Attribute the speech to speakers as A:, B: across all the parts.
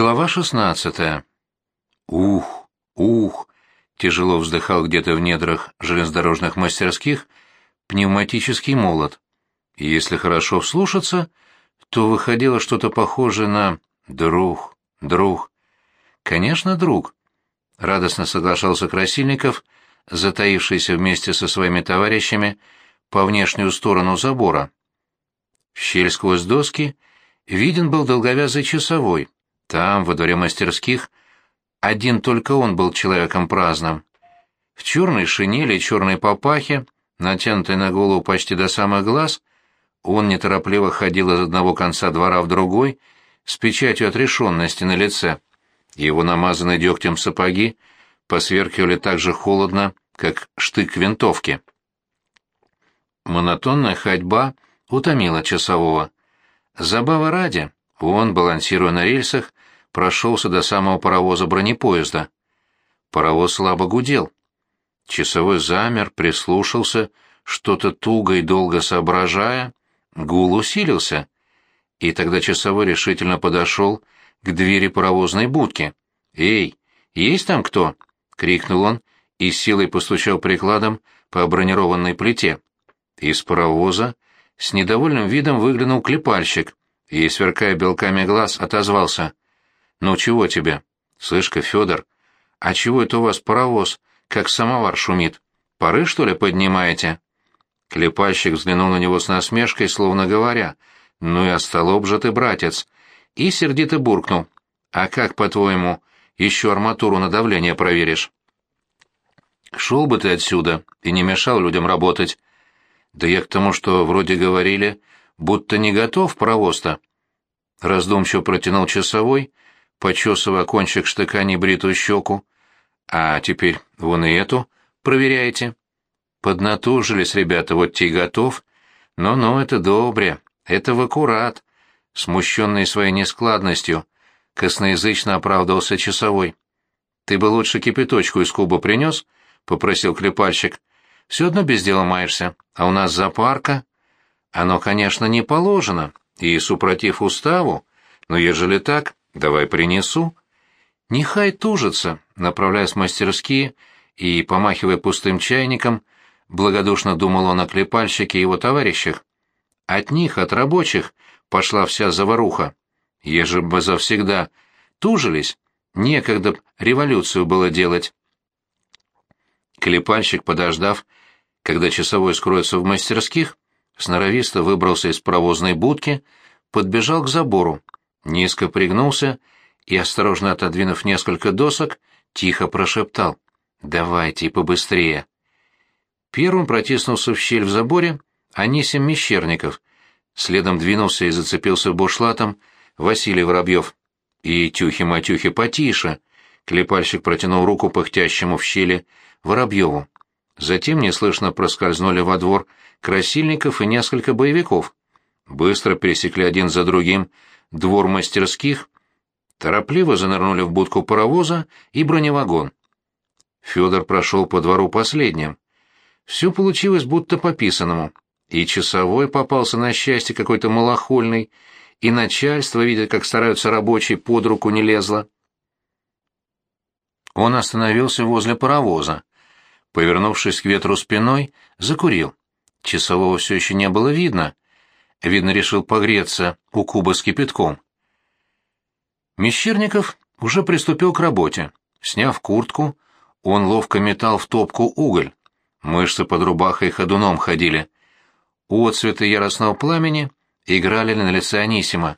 A: Глава шестнадцатая. Ух, ух, тяжело вздыхал где-то в недрах железнодорожных мастерских пневматический молот. И если хорошо вслушаться, то выходило что-то похожее на «друг, друг». Конечно, друг. Радостно соглашался Красильников, затаившийся вместе со своими товарищами по внешнюю сторону забора. В щель сквозь доски виден был долговязый часовой — там, во дворе мастерских, один только он был человеком праздным. В черной шинели и черной папахе, натянутой на голову почти до самых глаз, он неторопливо ходил из одного конца двора в другой, с печатью отрешенности на лице. Его намазанные дегтем сапоги посверкивали так же холодно, как штык винтовки. Монотонная ходьба утомила часового. Забава ради, он, балансируя на рельсах, прошелся до самого паровоза бронепоезда. Паровоз слабо гудел. Часовой замер, прислушался, что-то туго и долго соображая, гул усилился. И тогда часовой решительно подошел к двери паровозной будки. «Эй, есть там кто?» — крикнул он и силой постучал прикладом по бронированной плите. Из паровоза с недовольным видом выглянул клепальщик и, сверкая белками глаз, отозвался. «Ну чего тебе?» «Слышь-ка, Федор, а чего это у вас паровоз, как самовар шумит? Пары, что ли, поднимаете?» Клепальщик взглянул на него с насмешкой, словно говоря, «Ну и остолоп же ты, братец!» И сердито буркнул. «А как, по-твоему, еще арматуру на давление проверишь?» «Шел бы ты отсюда и не мешал людям работать». «Да я к тому, что вроде говорили, будто не готов паровоз-то». Раздумчиво протянул часовой, почесывая кончик штыка небритую щеку. «А теперь вон и эту проверяйте». Поднатужились ребята, вот те и готов. Ну-ну, это добре, это в аккурат. Смущенный своей нескладностью, косноязычно оправдывался часовой. «Ты бы лучше кипяточку из куба принес?» — попросил клепальщик. «Все одно без дела маешься, а у нас запарка». «Оно, конечно, не положено, и супротив уставу, но ежели так, Давай принесу. Нехай тужится, направляясь в мастерские и, помахивая пустым чайником, благодушно думал он о клепальщике и его товарищах. От них, от рабочих, пошла вся заваруха. Еже бы завсегда тужились, некогда революцию было делать. Клепальщик, подождав, когда часовой скроется в мастерских, сноровисто выбрался из провозной будки, подбежал к забору, низко пригнулся и, осторожно отодвинув несколько досок, тихо прошептал «Давайте побыстрее». Первым протиснулся в щель в заборе Анисим Мещерников, следом двинулся и зацепился бушлатом Василий Воробьев. «И тюхи-матюхи потише!» — клепальщик протянул руку пыхтящему в щели Воробьеву. Затем неслышно проскользнули во двор красильников и несколько боевиков. Быстро пересекли один за другим двор мастерских, торопливо занырнули в будку паровоза и броневагон. Федор прошел по двору последним. Все получилось будто по писанному. И часовой попался на счастье какой-то малохольный, и начальство, видя, как стараются рабочие, под руку не лезло. Он остановился возле паровоза. Повернувшись к ветру спиной, закурил. Часового все еще не было видно, Видно, решил погреться у куба с кипятком. Мещерников уже приступил к работе. Сняв куртку, он ловко метал в топку уголь. Мышцы под рубахой ходуном ходили. Отцветы яростного пламени играли на лице Анисима.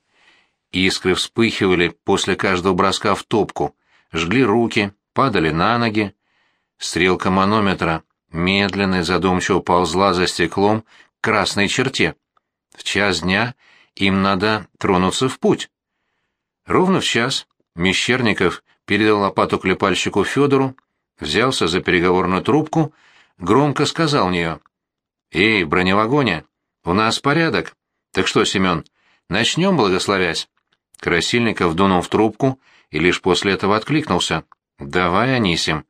A: Искры вспыхивали после каждого броска в топку, жгли руки, падали на ноги. Стрелка манометра медленно и задумчиво ползла за стеклом к красной черте. В час дня им надо тронуться в путь. Ровно в час Мещерников передал лопату клепальщику Федору, взялся за переговорную трубку, громко сказал в нее. «Эй, броневагоне, у нас порядок. Так что, Семен, начнем, благословясь?» Красильников дунул в трубку и лишь после этого откликнулся. «Давай, Анисим».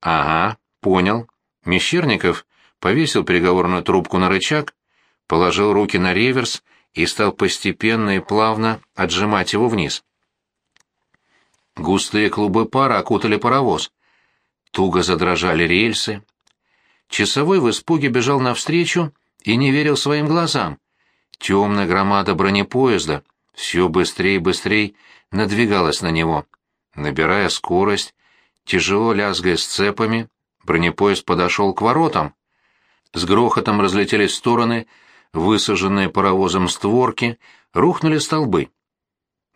A: «Ага, понял». Мещерников повесил переговорную трубку на рычаг, положил руки на реверс и стал постепенно и плавно отжимать его вниз. Густые клубы пара окутали паровоз. Туго задрожали рельсы. Часовой в испуге бежал навстречу и не верил своим глазам. Темная громада бронепоезда все быстрее и быстрее надвигалась на него. Набирая скорость, тяжело лязгая сцепами, бронепоезд подошел к воротам. С грохотом разлетелись стороны высаженные паровозом створки, рухнули столбы.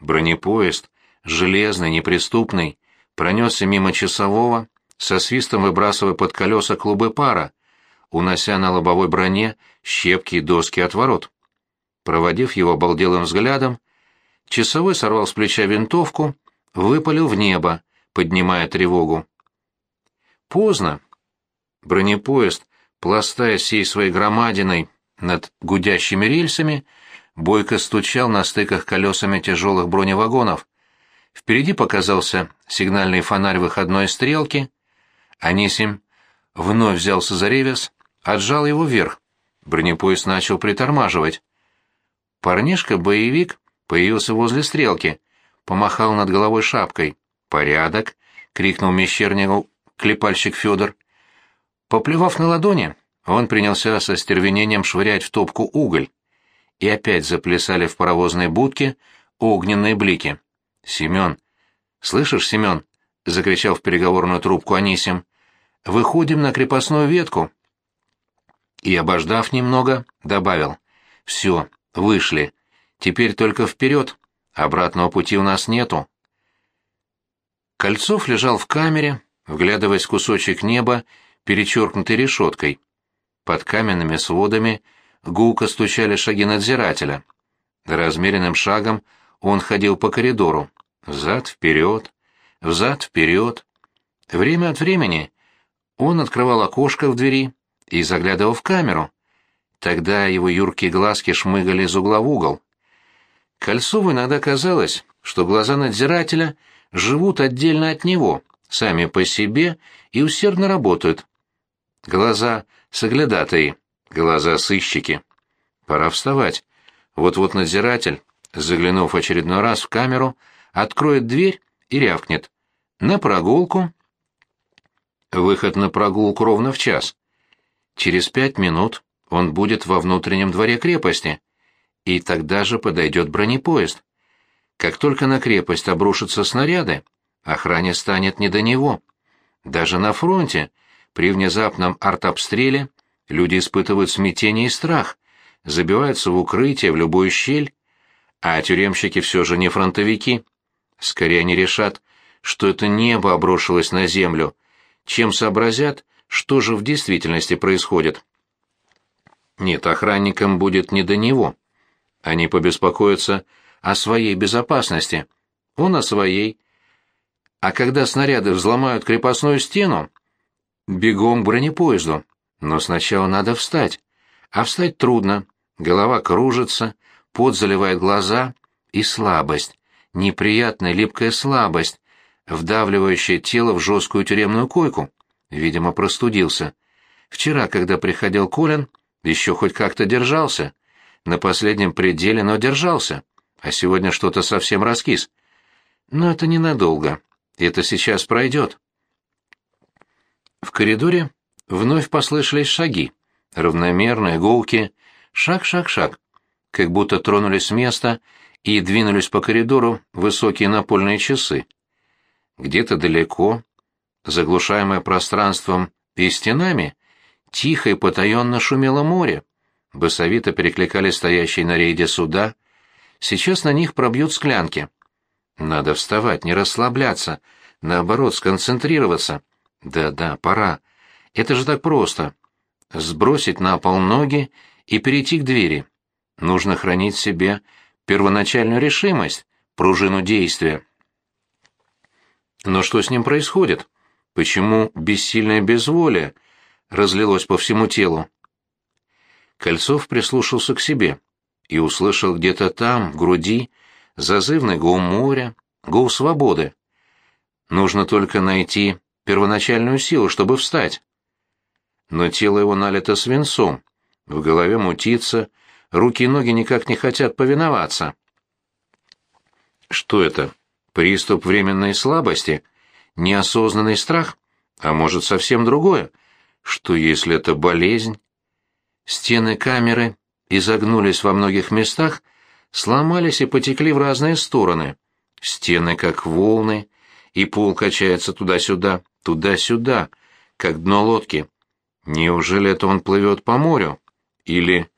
A: Бронепоезд, железный, неприступный, пронесся мимо часового, со свистом выбрасывая под колеса клубы пара, унося на лобовой броне щепки и доски от ворот. Проводив его обалделым взглядом, часовой сорвал с плеча винтовку, выпалил в небо, поднимая тревогу. Поздно. Бронепоезд, пластая всей своей громадиной над гудящими рельсами, бойко стучал на стыках колесами тяжелых броневагонов. Впереди показался сигнальный фонарь выходной стрелки. Анисим вновь взялся за ревес, отжал его вверх. Бронепоезд начал притормаживать. Парнишка-боевик появился возле стрелки, помахал над головой шапкой. «Порядок!» — крикнул мещернику клепальщик Федор. Поплевав на ладони, он принялся со стервенением швырять в топку уголь. И опять заплясали в паровозной будке огненные блики. «Семен! Слышишь, Семен?» — закричал в переговорную трубку Анисим. «Выходим на крепостную ветку». И, обождав немного, добавил. «Все, вышли. Теперь только вперед. Обратного пути у нас нету». Кольцов лежал в камере, вглядываясь в кусочек неба, перечеркнутый решеткой. Под каменными сводами гулко стучали шаги надзирателя. Размеренным шагом он ходил по коридору. Взад-вперед, взад-вперед. Время от времени он открывал окошко в двери и заглядывал в камеру. Тогда его юркие глазки шмыгали из угла в угол. Кольцову иногда казалось, что глаза надзирателя живут отдельно от него, сами по себе и усердно работают. Глаза соглядатые, глаза сыщики. Пора вставать. Вот-вот надзиратель, заглянув очередной раз в камеру, откроет дверь и рявкнет. На прогулку. Выход на прогулку ровно в час. Через пять минут он будет во внутреннем дворе крепости, и тогда же подойдет бронепоезд. Как только на крепость обрушатся снаряды, охране станет не до него. Даже на фронте, при внезапном артобстреле, люди испытывают смятение и страх, забиваются в укрытие, в любую щель, а тюремщики все же не фронтовики. Скорее они решат, что это небо обрушилось на землю, чем сообразят, что же в действительности происходит. Нет, охранникам будет не до него. Они побеспокоятся о своей безопасности. Он о своей. А когда снаряды взломают крепостную стену, бегом к бронепоезду. Но сначала надо встать. А встать трудно. Голова кружится, пот заливает глаза и слабость, неприятная липкая слабость, вдавливающая тело в жесткую тюремную койку. Видимо, простудился. Вчера, когда приходил Колин, еще хоть как-то держался. На последнем пределе, но держался. А сегодня что-то совсем раскис. Но это ненадолго. Это сейчас пройдет. В коридоре вновь послышались шаги. Равномерные, гулки. Шаг-шаг-шаг как будто тронулись с места и двинулись по коридору высокие напольные часы. Где-то далеко, заглушаемое пространством и стенами, тихо и потаенно шумело море. Басовито перекликали стоящие на рейде суда. Сейчас на них пробьют склянки. Надо вставать, не расслабляться, наоборот, сконцентрироваться. Да-да, пора. Это же так просто. Сбросить на пол ноги и перейти к двери. Нужно хранить себе первоначальную решимость, пружину действия. Но что с ним происходит? Почему бессильное безволие разлилось по всему телу? Кольцов прислушался к себе и услышал где-то там, в груди, зазывный гул моря, гул свободы. Нужно только найти первоначальную силу, чтобы встать. Но тело его налито свинцом, в голове мутится, руки и ноги никак не хотят повиноваться. Что это? Приступ временной слабости? Неосознанный страх? А может, совсем другое? Что, если это болезнь? Стены камеры изогнулись во многих местах, сломались и потекли в разные стороны. Стены как волны, и пол качается туда-сюда, туда-сюда, как дно лодки. Неужели это он плывет по морю? Или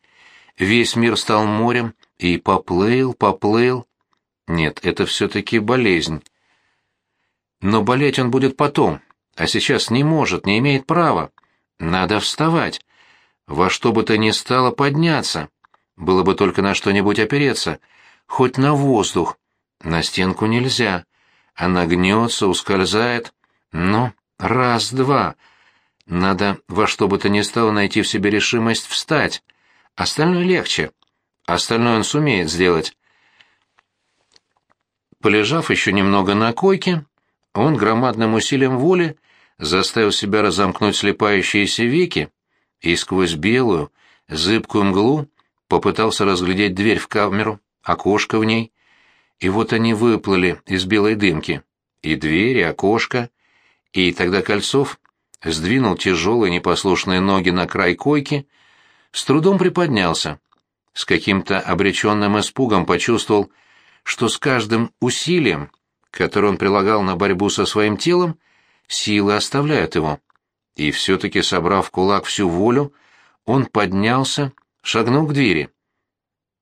A: весь мир стал морем и поплыл, поплыл? Нет, это все-таки болезнь. Но болеть он будет потом, а сейчас не может, не имеет права. Надо вставать. Во что бы то ни стало подняться. Было бы только на что-нибудь опереться. Хоть на воздух. На стенку нельзя. Она гнется, ускользает. Ну, раз-два. Надо во что бы то ни стало найти в себе решимость встать. Остальное легче. Остальное он сумеет сделать. Полежав еще немного на койке, он громадным усилием воли заставил себя разомкнуть слепающиеся веки и сквозь белую, зыбкую мглу попытался разглядеть дверь в камеру, окошко в ней. И вот они выплыли из белой дымки. И дверь, и окошко. И тогда Кольцов сдвинул тяжелые непослушные ноги на край койки, с трудом приподнялся. С каким-то обреченным испугом почувствовал, что с каждым усилием, которое он прилагал на борьбу со своим телом, силы оставляют его. И все-таки, собрав в кулак всю волю, он поднялся, шагнул к двери.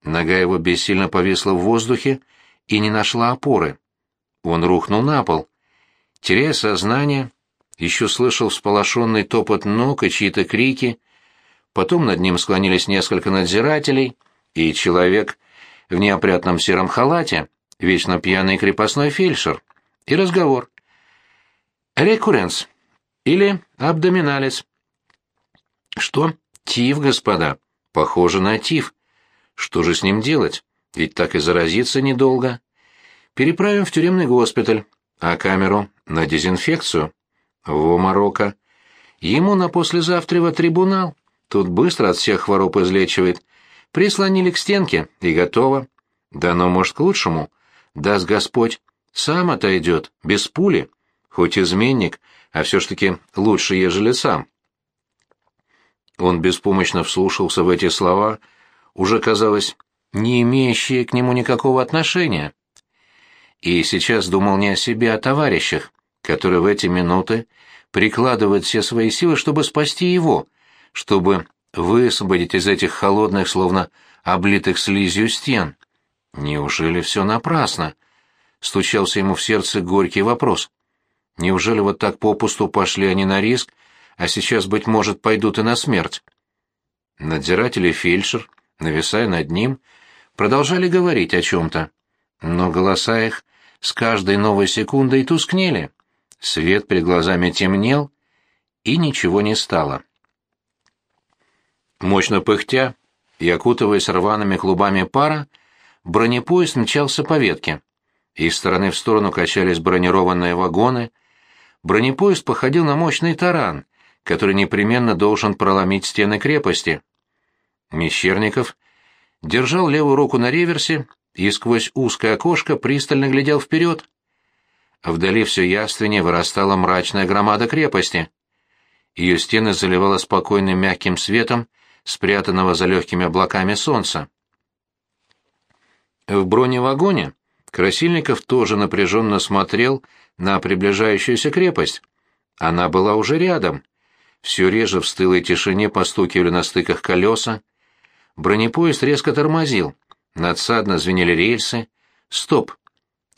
A: Нога его бессильно повисла в воздухе и не нашла опоры. Он рухнул на пол. Теряя сознание, еще слышал всполошенный топот ног и чьи-то крики. Потом над ним склонились несколько надзирателей, и человек в неопрятном сером халате, вечно пьяный крепостной фельдшер. И разговор. «Рекурренс» или «абдоминалис». «Что? Тиф, господа. Похоже на тиф. Что же с ним делать? Ведь так и заразиться недолго. Переправим в тюремный госпиталь, а камеру на дезинфекцию. Во Марокко. Ему на послезавтрева трибунал. Тут быстро от всех хвороб излечивает. Прислонили к стенке, и готово. Да но, может, к лучшему. Даст Господь, сам отойдет, без пули. Хоть изменник, а все ж таки лучше, ежели сам. Он беспомощно вслушался в эти слова, уже, казалось, не имеющие к нему никакого отношения. И сейчас думал не о себе, а о товарищах, которые в эти минуты прикладывают все свои силы, чтобы спасти его, чтобы высвободить из этих холодных, словно облитых слизью стен. Неужели все напрасно? Стучался ему в сердце горький вопрос. Неужели вот так попусту пошли они на риск, а сейчас, быть может, пойдут и на смерть? Надзиратель и фельдшер, нависая над ним, продолжали говорить о чем-то, но голоса их с каждой новой секундой тускнели. Свет перед глазами темнел, и ничего не стало. Мощно пыхтя и окутываясь рваными клубами пара, бронепоезд мчался по ветке. Из стороны в сторону качались бронированные вагоны. Бронепоезд походил на мощный таран, который непременно должен проломить стены крепости. Мещерников держал левую руку на реверсе и сквозь узкое окошко пристально глядел вперед. Вдали все яственнее вырастала мрачная громада крепости. Ее стены заливало спокойным мягким светом, спрятанного за легкими облаками солнца. В броневагоне Красильников тоже напряженно смотрел на приближающуюся крепость. Она была уже рядом. Все реже в стылой тишине постукивали на стыках колеса. Бронепоезд резко тормозил. Надсадно звенели рельсы. «Стоп!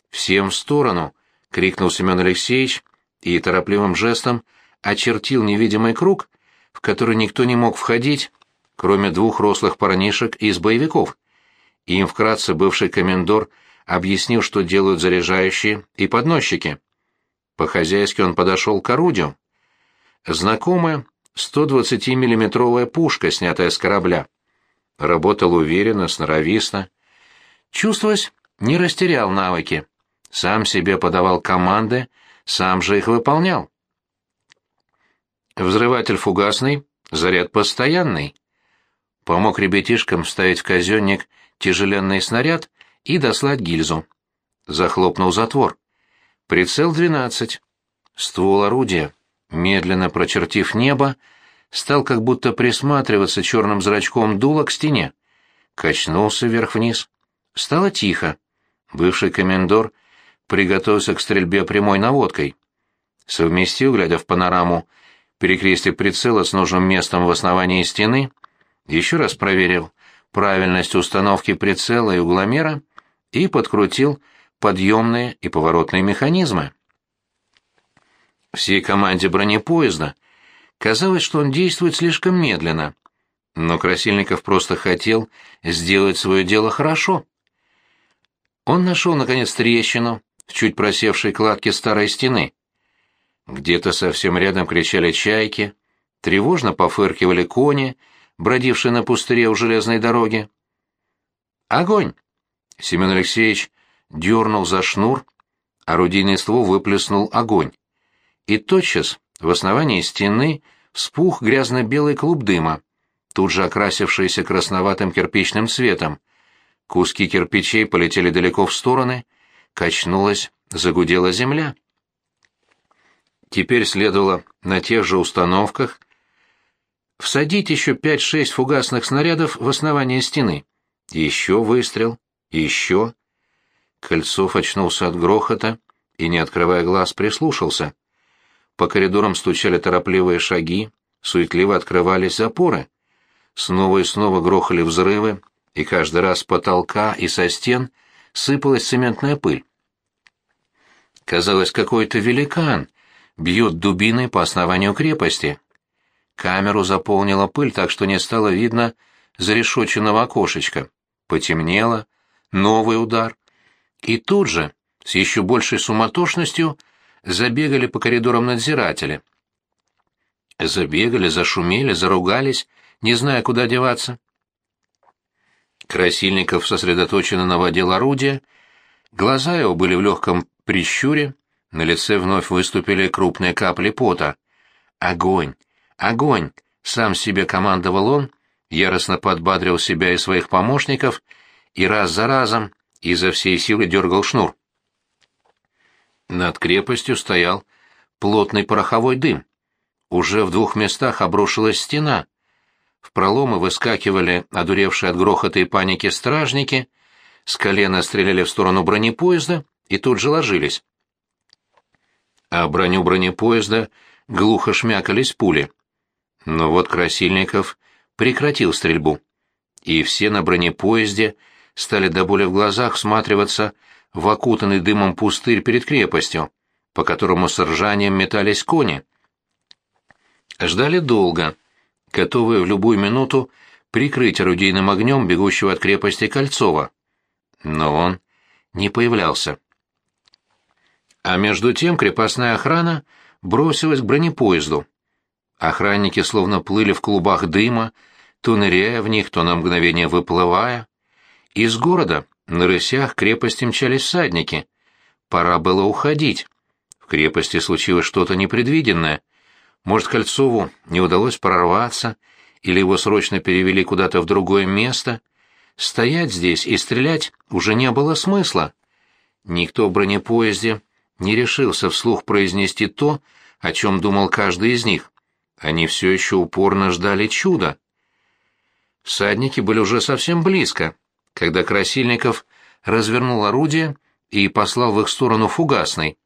A: Всем в сторону!» — крикнул Семен Алексеевич и торопливым жестом очертил невидимый круг, в который никто не мог входить, кроме двух рослых парнишек из боевиков. Им вкратце бывший комендор объяснил, что делают заряжающие и подносчики. По-хозяйски он подошел к орудию. Знакомая 120-миллиметровая пушка, снятая с корабля. Работал уверенно, сноровисто. Чувствовалось, не растерял навыки сам себе подавал команды, сам же их выполнял. Взрыватель фугасный, заряд постоянный. Помог ребятишкам вставить в казенник тяжеленный снаряд и дослать гильзу. Захлопнул затвор. Прицел 12. Ствол орудия, медленно прочертив небо, стал как будто присматриваться черным зрачком дула к стене. Качнулся вверх-вниз. Стало тихо. Бывший комендор приготовился к стрельбе прямой наводкой. Совместил, глядя в панораму, перекрестие прицела с нужным местом в основании стены, еще раз проверил правильность установки прицела и угломера и подкрутил подъемные и поворотные механизмы. Всей команде бронепоезда казалось, что он действует слишком медленно, но Красильников просто хотел сделать свое дело хорошо. Он нашел, наконец, трещину в чуть просевшей кладке старой стены. Где-то совсем рядом кричали чайки, тревожно пофыркивали кони, бродившие на пустыре у железной дороги. «Огонь!» Семен Алексеевич дернул за шнур, орудийный ствол выплеснул огонь. И тотчас в основании стены вспух грязно-белый клуб дыма, тут же окрасившийся красноватым кирпичным цветом. Куски кирпичей полетели далеко в стороны, качнулась, загудела земля. Теперь следовало на тех же установках всадить еще пять-шесть фугасных снарядов в основание стены. Еще выстрел, еще. Кольцов очнулся от грохота и, не открывая глаз, прислушался. По коридорам стучали торопливые шаги, суетливо открывались запоры. Снова и снова грохали взрывы, и каждый раз с потолка и со стен сыпалась цементная пыль. Казалось, какой-то великан бьет дубиной по основанию крепости. Камеру заполнила пыль, так что не стало видно зарешоченного окошечка. Потемнело, новый удар. И тут же, с еще большей суматошностью, забегали по коридорам надзиратели. Забегали, зашумели, заругались, не зная, куда деваться. Красильников сосредоточенно наводил орудие, глаза его были в легком прищуре, на лице вновь выступили крупные капли пота. «Огонь! Огонь!» — сам себе командовал он, яростно подбадрил себя и своих помощников и раз за разом изо всей силы дергал шнур. Над крепостью стоял плотный пороховой дым. Уже в двух местах обрушилась стена. В проломы выскакивали одуревшие от грохота и паники стражники, с колена стреляли в сторону бронепоезда и тут же ложились. А броню бронепоезда глухо шмякались пули. Но вот Красильников прекратил стрельбу, и все на бронепоезде стали до боли в глазах всматриваться в окутанный дымом пустырь перед крепостью, по которому с ржанием метались кони. Ждали долго, готовые в любую минуту прикрыть орудийным огнем бегущего от крепости Кольцова. Но он не появлялся. А между тем крепостная охрана бросилась к бронепоезду. Охранники словно плыли в клубах дыма, то ныряя в них, то на мгновение выплывая. Из города на рысях крепости мчались всадники. Пора было уходить. В крепости случилось что-то непредвиденное. Может, Кольцову не удалось прорваться, или его срочно перевели куда-то в другое место. Стоять здесь и стрелять уже не было смысла. Никто в бронепоезде не решился вслух произнести то, о чем думал каждый из них. Они все еще упорно ждали чуда. Всадники были уже совсем близко когда Красильников развернул орудие и послал в их сторону фугасный.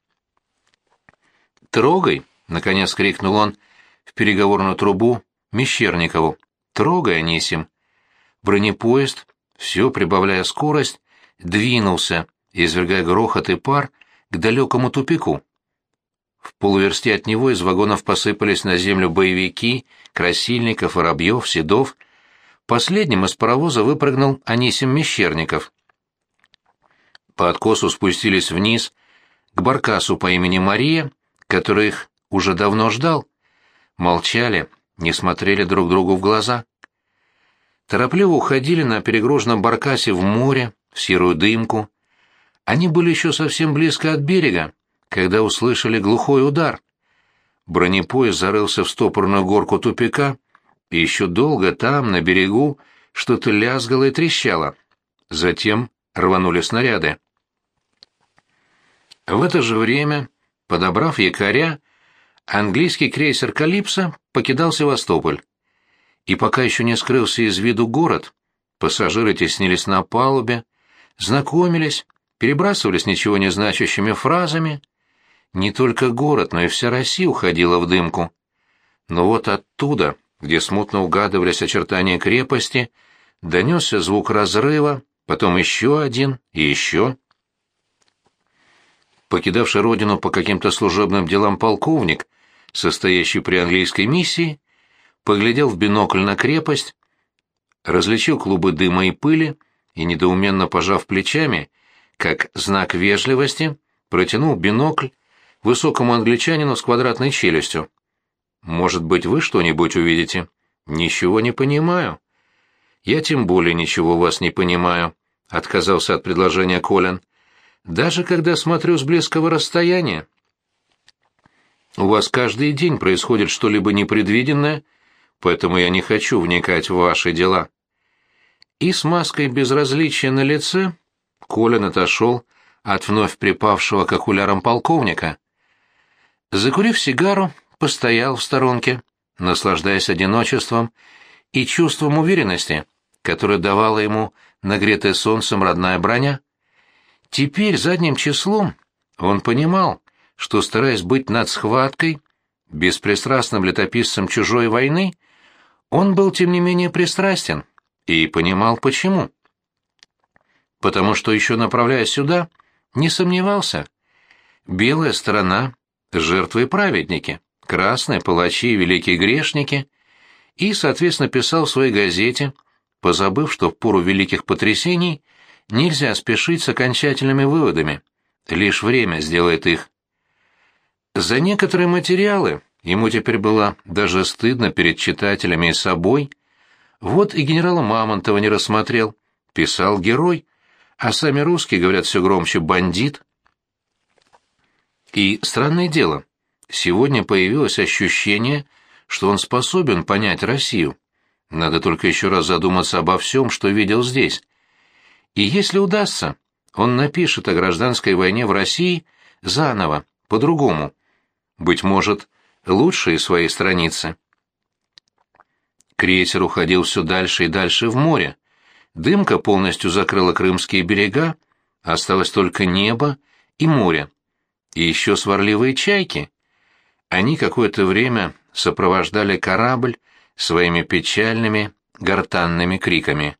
A: «Трогай!» — наконец крикнул он в переговорную трубу Мещерникову. «Трогай, Анисим!» Бронепоезд, все прибавляя скорость, двинулся, извергая грохот и пар, к далекому тупику. В полуверсте от него из вагонов посыпались на землю боевики, Красильников, Воробьев, Седов, Последним из паровоза выпрыгнул Анисим Мещерников. По откосу спустились вниз к баркасу по имени Мария, который их уже давно ждал. Молчали, не смотрели друг другу в глаза. Торопливо уходили на перегруженном баркасе в море, в серую дымку. Они были еще совсем близко от берега, когда услышали глухой удар. Бронепоезд зарылся в стопорную горку тупика, и еще долго там, на берегу, что-то лязгало и трещало. Затем рванули снаряды. В это же время, подобрав якоря, английский крейсер «Калипсо» покидал Севастополь. И пока еще не скрылся из виду город, пассажиры теснились на палубе, знакомились, перебрасывались ничего не значащими фразами. Не только город, но и вся Россия уходила в дымку. Но вот оттуда, где смутно угадывались очертания крепости, донесся звук разрыва, потом еще один и еще. Покидавший родину по каким-то служебным делам полковник, состоящий при английской миссии, поглядел в бинокль на крепость, различил клубы дыма и пыли и, недоуменно пожав плечами, как знак вежливости, протянул бинокль высокому англичанину с квадратной челюстью. «Может быть, вы что-нибудь увидите?» «Ничего не понимаю». «Я тем более ничего вас не понимаю», — отказался от предложения Колин. «Даже когда смотрю с близкого расстояния». «У вас каждый день происходит что-либо непредвиденное, поэтому я не хочу вникать в ваши дела». И с маской безразличия на лице Колин отошел от вновь припавшего к окулярам полковника. Закурив сигару, постоял в сторонке, наслаждаясь одиночеством и чувством уверенности, которое давала ему нагретая солнцем родная броня. Теперь задним числом он понимал, что, стараясь быть над схваткой, беспристрастным летописцем чужой войны, он был, тем не менее, пристрастен и понимал, почему потому что еще направляясь сюда, не сомневался. Белая сторона — жертвы и праведники, красные — палачи и великие грешники, и, соответственно, писал в своей газете, позабыв, что в пору великих потрясений нельзя спешить с окончательными выводами, лишь время сделает их. За некоторые материалы ему теперь было даже стыдно перед читателями и собой. Вот и генерала Мамонтова не рассмотрел, писал герой, а сами русские говорят все громче «бандит». И странное дело, сегодня появилось ощущение, что он способен понять Россию. Надо только еще раз задуматься обо всем, что видел здесь. И если удастся, он напишет о гражданской войне в России заново, по-другому. Быть может, лучшие свои страницы. Крейсер уходил все дальше и дальше в море. Дымка полностью закрыла крымские берега, осталось только небо и море. И еще сварливые чайки. Они какое-то время сопровождали корабль своими печальными гортанными криками.